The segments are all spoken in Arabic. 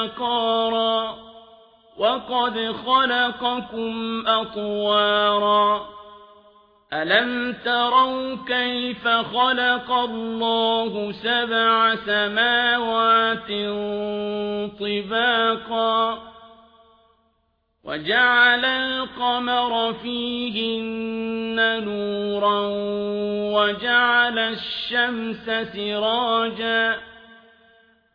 وقارا وقد خلقكم أطوارا ألم تروا كيف خلق الله سبع سماوات طباقا وجعل القمر فيهن نورا وجعل الشمس سراجا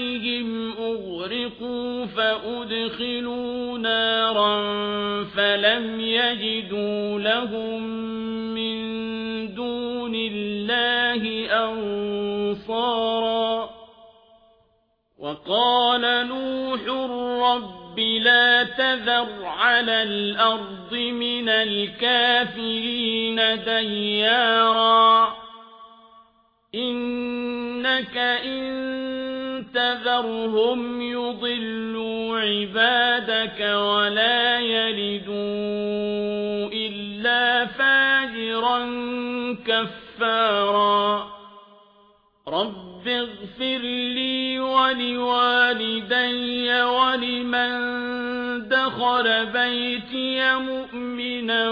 خطيئاتهم أغرقوا فأدخلوا نارا فلم يجدوا لهم من دون الله أنصارا وقال نوح رب لا تذر على الأرض من الكافرين ديارا إنك إن تذرهم يضلوا عبادك ولا يلدوا إلا فاجرا كفارا رب اغفر لي ولوالدي ولمن دخل بيتي مؤمنا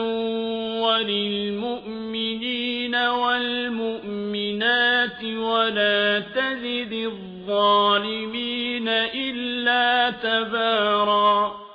وللمؤمنين تزد الظالمين إلا تباراً